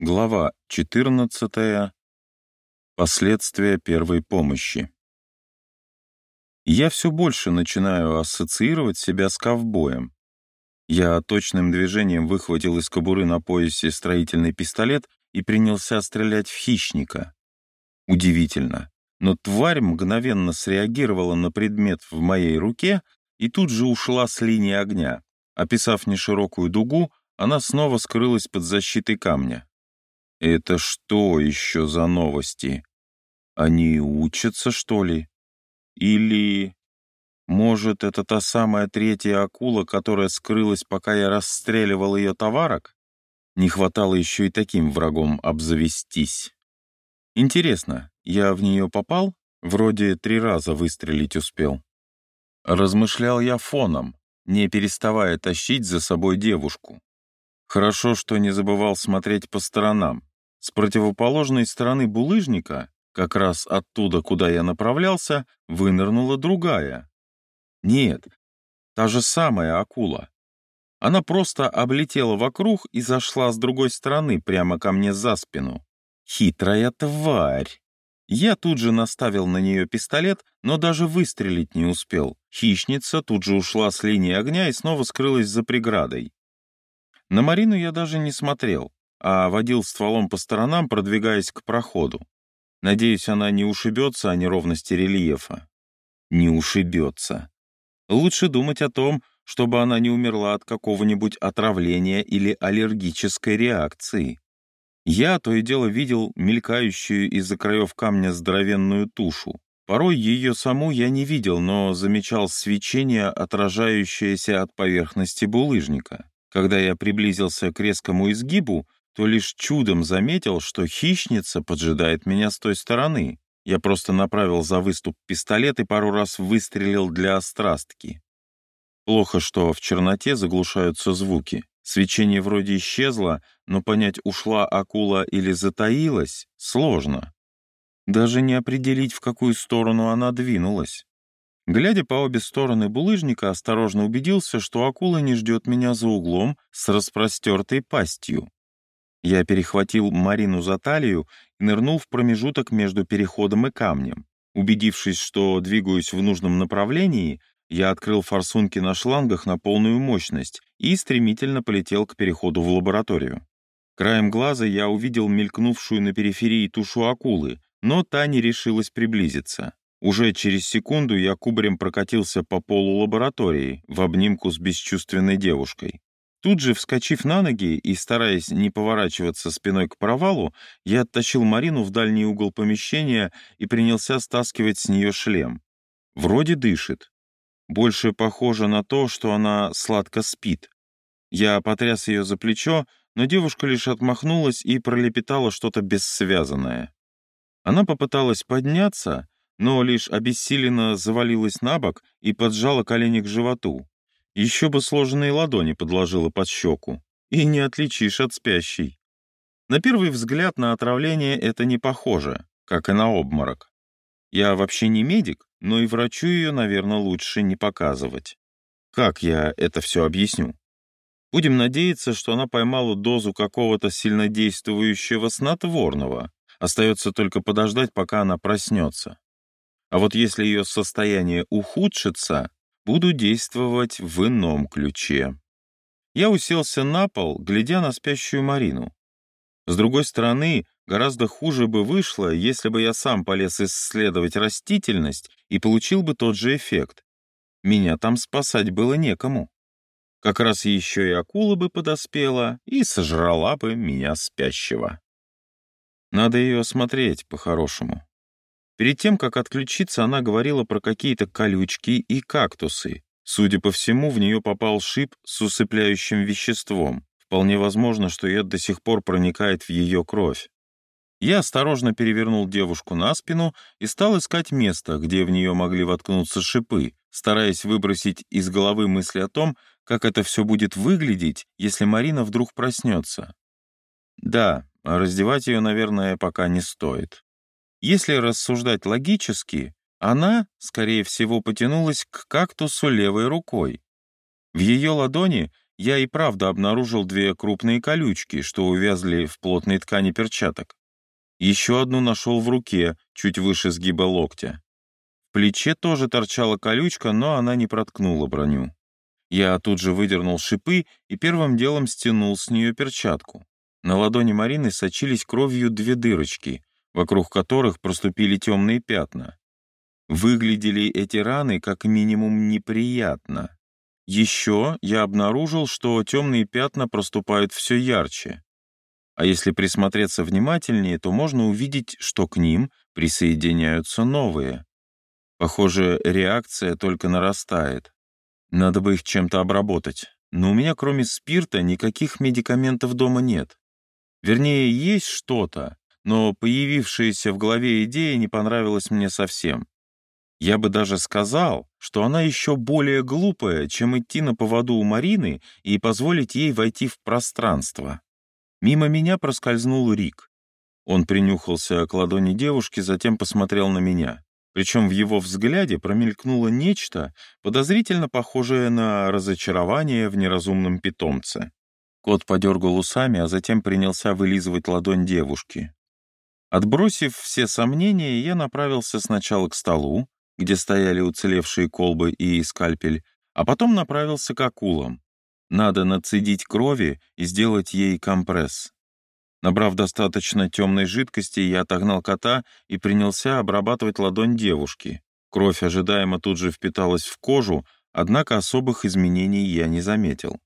Глава 14. Последствия первой помощи. Я все больше начинаю ассоциировать себя с ковбоем. Я точным движением выхватил из кобуры на поясе строительный пистолет и принялся стрелять в хищника. Удивительно, но тварь мгновенно среагировала на предмет в моей руке и тут же ушла с линии огня. Описав неширокую дугу, она снова скрылась под защитой камня. Это что еще за новости? Они учатся, что ли? Или... Может, это та самая третья акула, которая скрылась, пока я расстреливал ее товарок? Не хватало еще и таким врагом обзавестись. Интересно, я в нее попал? Вроде три раза выстрелить успел. Размышлял я фоном, не переставая тащить за собой девушку. Хорошо, что не забывал смотреть по сторонам. С противоположной стороны булыжника, как раз оттуда, куда я направлялся, вынырнула другая. Нет, та же самая акула. Она просто облетела вокруг и зашла с другой стороны, прямо ко мне за спину. Хитрая тварь. Я тут же наставил на нее пистолет, но даже выстрелить не успел. Хищница тут же ушла с линии огня и снова скрылась за преградой. На Марину я даже не смотрел а водил стволом по сторонам, продвигаясь к проходу. Надеюсь, она не ушибется о неровности рельефа. Не ушибется. Лучше думать о том, чтобы она не умерла от какого-нибудь отравления или аллергической реакции. Я то и дело видел мелькающую из-за краев камня здоровенную тушу. Порой ее саму я не видел, но замечал свечение, отражающееся от поверхности булыжника. Когда я приблизился к резкому изгибу, то лишь чудом заметил, что хищница поджидает меня с той стороны. Я просто направил за выступ пистолет и пару раз выстрелил для острастки. Плохо, что в черноте заглушаются звуки. Свечение вроде исчезло, но понять, ушла акула или затаилась, сложно. Даже не определить, в какую сторону она двинулась. Глядя по обе стороны булыжника, осторожно убедился, что акула не ждет меня за углом с распростертой пастью. Я перехватил Марину за талию и нырнул в промежуток между переходом и камнем. Убедившись, что двигаюсь в нужном направлении, я открыл форсунки на шлангах на полную мощность и стремительно полетел к переходу в лабораторию. Краем глаза я увидел мелькнувшую на периферии тушу акулы, но та не решилась приблизиться. Уже через секунду я кубарем прокатился по полу лаборатории в обнимку с бесчувственной девушкой. Тут же, вскочив на ноги и стараясь не поворачиваться спиной к провалу, я оттащил Марину в дальний угол помещения и принялся стаскивать с нее шлем. Вроде дышит. Больше похоже на то, что она сладко спит. Я потряс ее за плечо, но девушка лишь отмахнулась и пролепетала что-то бессвязанное. Она попыталась подняться, но лишь обессиленно завалилась на бок и поджала колени к животу. Еще бы сложенные ладони подложила под щеку. И не отличишь от спящей. На первый взгляд на отравление это не похоже, как и на обморок. Я вообще не медик, но и врачу ее, наверное, лучше не показывать. Как я это все объясню? Будем надеяться, что она поймала дозу какого-то сильнодействующего снотворного. Остается только подождать, пока она проснется. А вот если ее состояние ухудшится, буду действовать в ином ключе. Я уселся на пол, глядя на спящую Марину. С другой стороны, гораздо хуже бы вышло, если бы я сам полез исследовать растительность и получил бы тот же эффект. Меня там спасать было некому. Как раз еще и акула бы подоспела и сожрала бы меня спящего. Надо ее осмотреть по-хорошему. Перед тем, как отключиться, она говорила про какие-то колючки и кактусы. Судя по всему, в нее попал шип с усыпляющим веществом. Вполне возможно, что яд до сих пор проникает в ее кровь. Я осторожно перевернул девушку на спину и стал искать место, где в нее могли воткнуться шипы, стараясь выбросить из головы мысли о том, как это все будет выглядеть, если Марина вдруг проснется. Да, раздевать ее, наверное, пока не стоит. Если рассуждать логически, она, скорее всего, потянулась к кактусу левой рукой. В ее ладони я и правда обнаружил две крупные колючки, что увязли в плотной ткани перчаток. Еще одну нашел в руке, чуть выше сгиба локтя. В плече тоже торчала колючка, но она не проткнула броню. Я тут же выдернул шипы и первым делом стянул с нее перчатку. На ладони Марины сочились кровью две дырочки, вокруг которых проступили темные пятна. Выглядели эти раны как минимум неприятно. Еще я обнаружил, что темные пятна проступают все ярче. А если присмотреться внимательнее, то можно увидеть, что к ним присоединяются новые. Похоже, реакция только нарастает. Надо бы их чем-то обработать. Но у меня кроме спирта никаких медикаментов дома нет. Вернее, есть что-то, но появившаяся в голове идея не понравилась мне совсем. Я бы даже сказал, что она еще более глупая, чем идти на поводу у Марины и позволить ей войти в пространство. Мимо меня проскользнул Рик. Он принюхался к ладони девушки, затем посмотрел на меня. Причем в его взгляде промелькнуло нечто, подозрительно похожее на разочарование в неразумном питомце. Кот подергал усами, а затем принялся вылизывать ладонь девушки. Отбросив все сомнения, я направился сначала к столу, где стояли уцелевшие колбы и скальпель, а потом направился к акулам. Надо нацедить крови и сделать ей компресс. Набрав достаточно темной жидкости, я отогнал кота и принялся обрабатывать ладонь девушки. Кровь ожидаемо тут же впиталась в кожу, однако особых изменений я не заметил.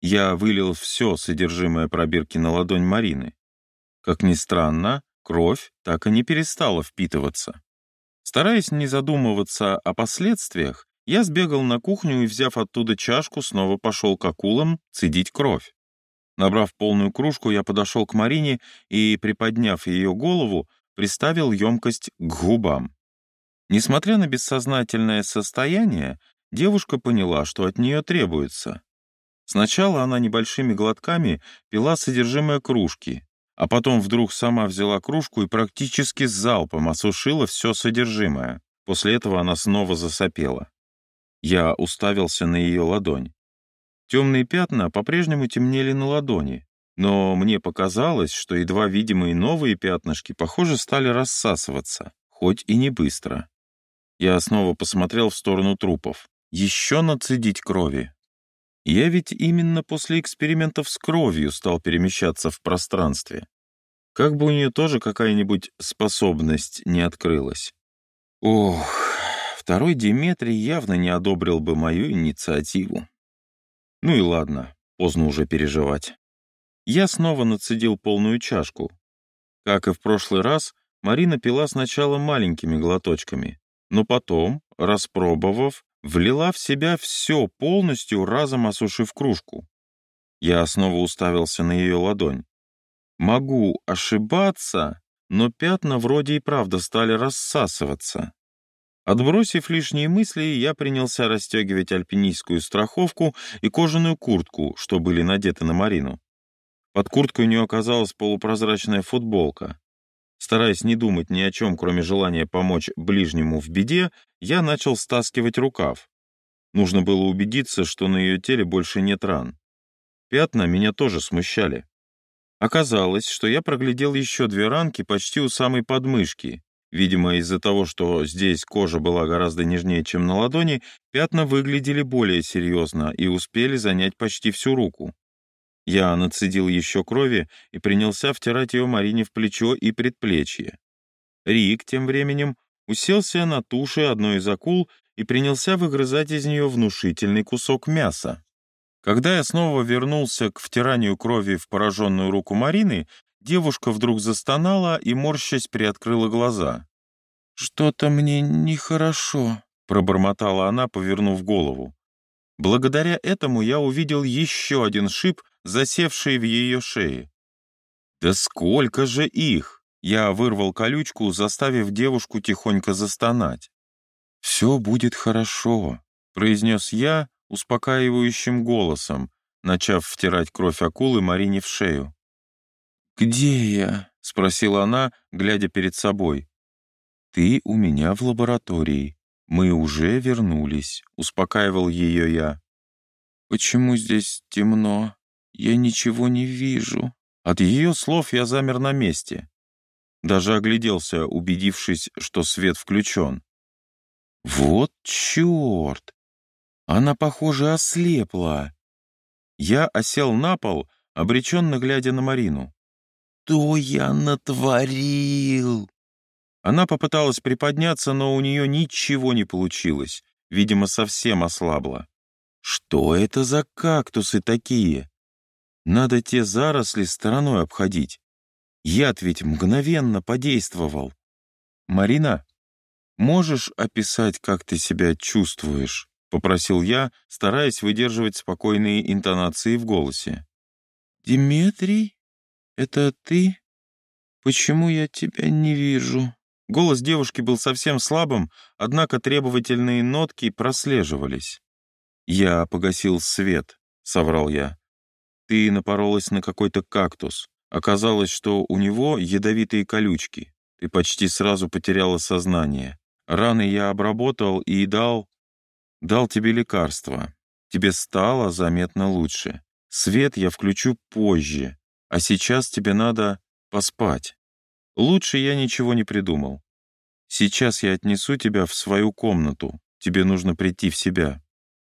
Я вылил все содержимое пробирки на ладонь Марины. Как ни странно, кровь так и не перестала впитываться. Стараясь не задумываться о последствиях, я сбегал на кухню и, взяв оттуда чашку, снова пошел к акулам цедить кровь. Набрав полную кружку, я подошел к Марине и, приподняв ее голову, приставил емкость к губам. Несмотря на бессознательное состояние, девушка поняла, что от нее требуется. Сначала она небольшими глотками пила содержимое кружки, а потом вдруг сама взяла кружку и практически с залпом осушила все содержимое. После этого она снова засопела. Я уставился на ее ладонь. Темные пятна по-прежнему темнели на ладони, но мне показалось, что едва видимые новые пятнышки, похоже, стали рассасываться, хоть и не быстро. Я снова посмотрел в сторону трупов. Еще нацедить крови. Я ведь именно после экспериментов с кровью стал перемещаться в пространстве. Как бы у нее тоже какая-нибудь способность не открылась. Ох, второй Диметрий явно не одобрил бы мою инициативу. Ну и ладно, поздно уже переживать. Я снова нацедил полную чашку. Как и в прошлый раз, Марина пила сначала маленькими глоточками, но потом, распробовав, влила в себя все полностью, разом осушив кружку. Я снова уставился на ее ладонь. Могу ошибаться, но пятна вроде и правда стали рассасываться. Отбросив лишние мысли, я принялся расстегивать альпинистскую страховку и кожаную куртку, что были надеты на Марину. Под курткой у нее оказалась полупрозрачная футболка. Стараясь не думать ни о чем, кроме желания помочь ближнему в беде, я начал стаскивать рукав. Нужно было убедиться, что на ее теле больше нет ран. Пятна меня тоже смущали. Оказалось, что я проглядел еще две ранки почти у самой подмышки. Видимо, из-за того, что здесь кожа была гораздо нежнее, чем на ладони, пятна выглядели более серьезно и успели занять почти всю руку. Я нацедил еще крови и принялся втирать ее Марине в плечо и предплечье. Рик тем временем уселся на туше одной из акул и принялся выгрызать из нее внушительный кусок мяса. Когда я снова вернулся к втиранию крови в пораженную руку Марины, девушка вдруг застонала и, морщась, приоткрыла глаза. «Что-то мне нехорошо», — пробормотала она, повернув голову. Благодаря этому я увидел еще один шип, засевший в ее шее. «Да сколько же их!» Я вырвал колючку, заставив девушку тихонько застонать. «Все будет хорошо», — произнес я успокаивающим голосом, начав втирать кровь акулы Марине в шею. «Где я?» — спросила она, глядя перед собой. «Ты у меня в лаборатории. Мы уже вернулись», — успокаивал ее я. Почему здесь темно? Я ничего не вижу. От ее слов я замер на месте. Даже огляделся, убедившись, что свет включен. Вот черт! Она, похоже, ослепла. Я осел на пол, обреченно глядя на Марину. «Что я натворил?» Она попыталась приподняться, но у нее ничего не получилось. Видимо, совсем ослабла. «Что это за кактусы такие? Надо те заросли стороной обходить. Яд ведь мгновенно подействовал. Марина, можешь описать, как ты себя чувствуешь?» — попросил я, стараясь выдерживать спокойные интонации в голосе. «Диметрий, это ты? Почему я тебя не вижу?» Голос девушки был совсем слабым, однако требовательные нотки прослеживались. «Я погасил свет», — соврал я. «Ты напоролась на какой-то кактус. Оказалось, что у него ядовитые колючки. Ты почти сразу потеряла сознание. Раны я обработал и дал... дал тебе лекарство. Тебе стало заметно лучше. Свет я включу позже, а сейчас тебе надо поспать. Лучше я ничего не придумал. Сейчас я отнесу тебя в свою комнату. Тебе нужно прийти в себя.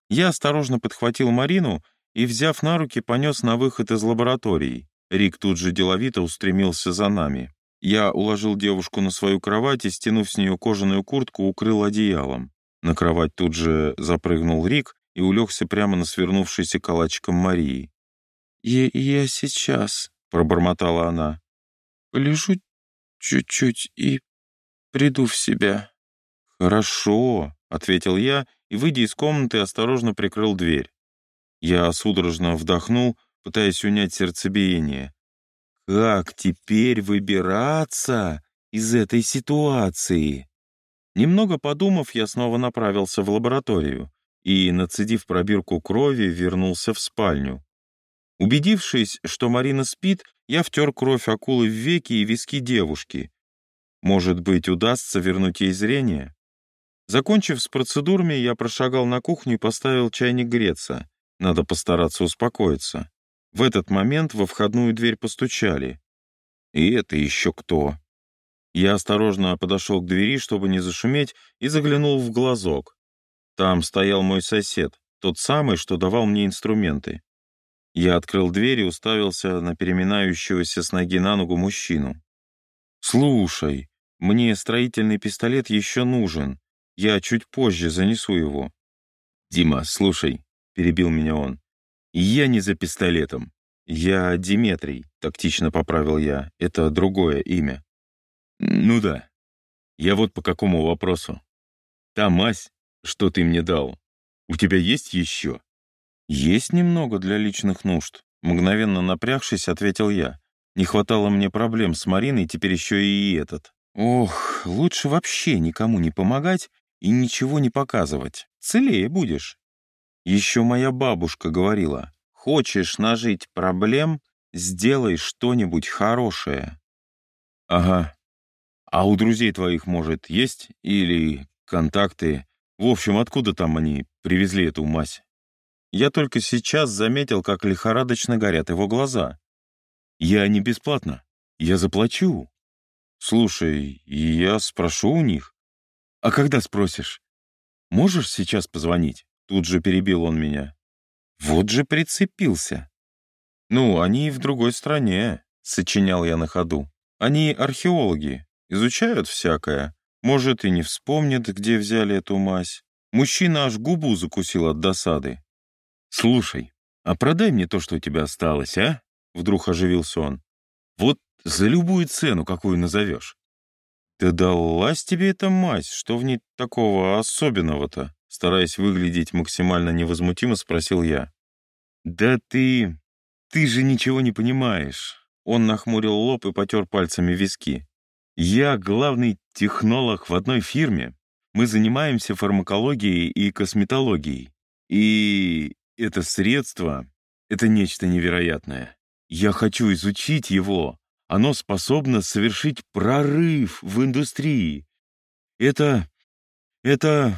Я осторожно подхватил Марину и, взяв на руки, понес на выход из лаборатории. Рик тут же деловито устремился за нами. Я уложил девушку на свою кровать и, стянув с нее кожаную куртку, укрыл одеялом. На кровать тут же запрыгнул Рик и улегся прямо на свернувшейся калачиком Марии. «Я, я сейчас», — пробормотала она, — «полежу чуть-чуть и приду в себя». «Хорошо», — ответил я и, выйдя из комнаты, осторожно прикрыл дверь. Я судорожно вдохнул, пытаясь унять сердцебиение. Как теперь выбираться из этой ситуации? Немного подумав, я снова направился в лабораторию и, нацедив пробирку крови, вернулся в спальню. Убедившись, что Марина спит, я втер кровь акулы в веки и виски девушки. Может быть, удастся вернуть ей зрение? Закончив с процедурами, я прошагал на кухню и поставил чайник греться. Надо постараться успокоиться. В этот момент во входную дверь постучали. И это еще кто? Я осторожно подошел к двери, чтобы не зашуметь, и заглянул в глазок. Там стоял мой сосед, тот самый, что давал мне инструменты. Я открыл дверь и уставился на переминающегося с ноги на ногу мужчину. «Слушай, мне строительный пистолет еще нужен. Я чуть позже занесу его». «Дима, слушай», — перебил меня он, — «я не за пистолетом. Я Диметрий», — тактично поправил я. «Это другое имя». «Ну да. Я вот по какому вопросу. Та мазь, что ты мне дал, у тебя есть еще?» «Есть немного для личных нужд», — мгновенно напрягшись, ответил я. «Не хватало мне проблем с Мариной, теперь еще и этот. Ох, лучше вообще никому не помогать и ничего не показывать. Целее будешь. Еще моя бабушка говорила, хочешь нажить проблем, сделай что-нибудь хорошее. Ага. А у друзей твоих, может, есть? Или контакты? В общем, откуда там они привезли эту мазь? Я только сейчас заметил, как лихорадочно горят его глаза. Я не бесплатно. Я заплачу. Слушай, я спрошу у них. «А когда спросишь? Можешь сейчас позвонить?» Тут же перебил он меня. Вот же прицепился. «Ну, они в другой стране», — сочинял я на ходу. «Они археологи, изучают всякое. Может, и не вспомнят, где взяли эту мазь. Мужчина аж губу закусил от досады. «Слушай, а продай мне то, что у тебя осталось, а?» Вдруг оживился он. «Вот за любую цену, какую назовешь. «Да далась тебе эта мазь, что в ней такого особенного-то?» Стараясь выглядеть максимально невозмутимо, спросил я. «Да ты... ты же ничего не понимаешь». Он нахмурил лоб и потер пальцами виски. «Я главный технолог в одной фирме. Мы занимаемся фармакологией и косметологией. И это средство — это нечто невероятное. Я хочу изучить его, оно способно совершить прорыв в индустрии. Это... это...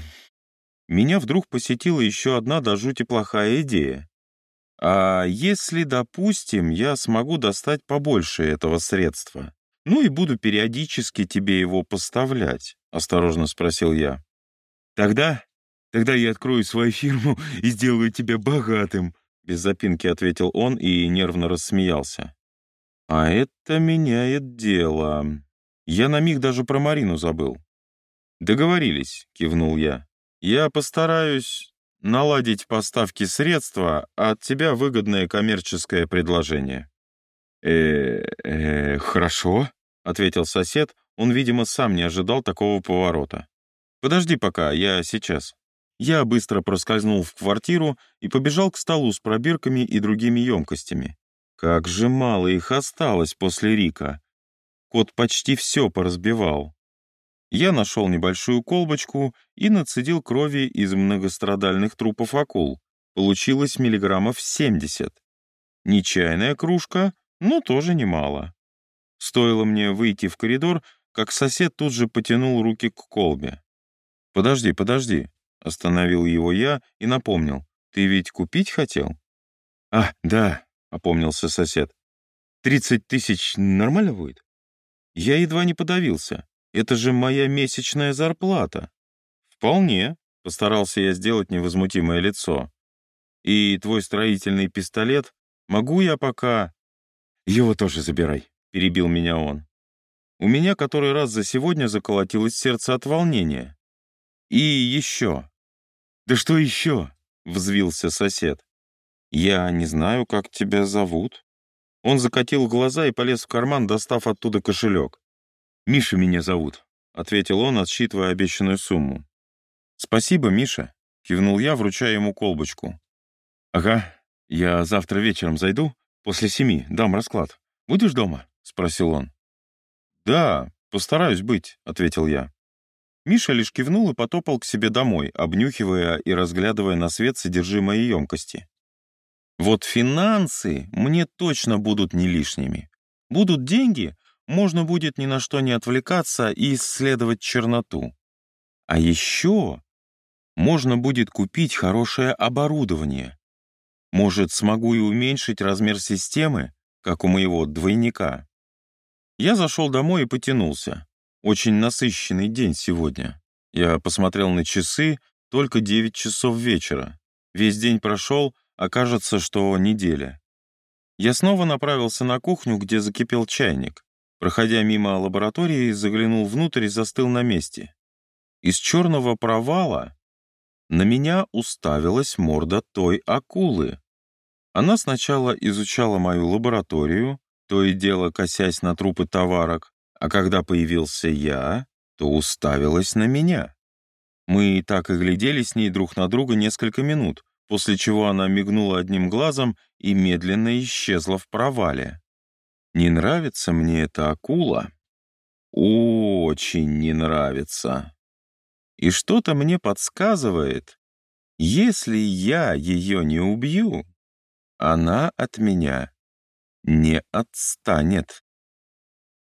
Меня вдруг посетила еще одна до жути плохая идея. А если, допустим, я смогу достать побольше этого средства, ну и буду периодически тебе его поставлять, осторожно спросил я. Тогда, тогда я открою свою фирму и сделаю тебя богатым, без запинки ответил он и нервно рассмеялся. А это меняет дело. Я на миг даже про Марину забыл. Договорились, кивнул я. Я постараюсь наладить поставки средства, а от тебя выгодное коммерческое предложение». «Э, -э хорошо», — ответил сосед. Он, видимо, сам не ожидал такого поворота. «Подожди пока, я сейчас». Я быстро проскользнул в квартиру и побежал к столу с пробирками и другими емкостями. Как же мало их осталось после Рика. Кот почти все поразбивал. Я нашел небольшую колбочку и нацедил крови из многострадальных трупов акул. Получилось миллиграммов 70. Нечаянная кружка, но тоже немало. Стоило мне выйти в коридор, как сосед тут же потянул руки к колбе. «Подожди, подожди», — остановил его я и напомнил. «Ты ведь купить хотел?» «А, да», — опомнился сосед. «Тридцать тысяч нормально будет?» Я едва не подавился. Это же моя месячная зарплата. Вполне, постарался я сделать невозмутимое лицо. И твой строительный пистолет, могу я пока... Его тоже забирай, перебил меня он. У меня который раз за сегодня заколотилось сердце от волнения. И еще. Да что еще? Взвился сосед. Я не знаю, как тебя зовут. Он закатил глаза и полез в карман, достав оттуда кошелек. «Миша меня зовут», — ответил он, отсчитывая обещанную сумму. «Спасибо, Миша», — кивнул я, вручая ему колбочку. «Ага, я завтра вечером зайду, после семи, дам расклад. Будешь дома?» — спросил он. «Да, постараюсь быть», — ответил я. Миша лишь кивнул и потопал к себе домой, обнюхивая и разглядывая на свет содержимое емкости. Вот финансы мне точно будут не лишними. Будут деньги, можно будет ни на что не отвлекаться и исследовать черноту. А еще можно будет купить хорошее оборудование. Может, смогу и уменьшить размер системы, как у моего двойника. Я зашел домой и потянулся. Очень насыщенный день сегодня. Я посмотрел на часы, только 9 часов вечера. Весь день прошел, а кажется, что неделя. Я снова направился на кухню, где закипел чайник. Проходя мимо лаборатории, заглянул внутрь и застыл на месте. Из черного провала на меня уставилась морда той акулы. Она сначала изучала мою лабораторию, то и дело косясь на трупы товарок, а когда появился я, то уставилась на меня. Мы так и глядели с ней друг на друга несколько минут, после чего она мигнула одним глазом и медленно исчезла в провале. Не нравится мне эта акула? Очень не нравится. И что-то мне подсказывает, если я ее не убью, она от меня не отстанет.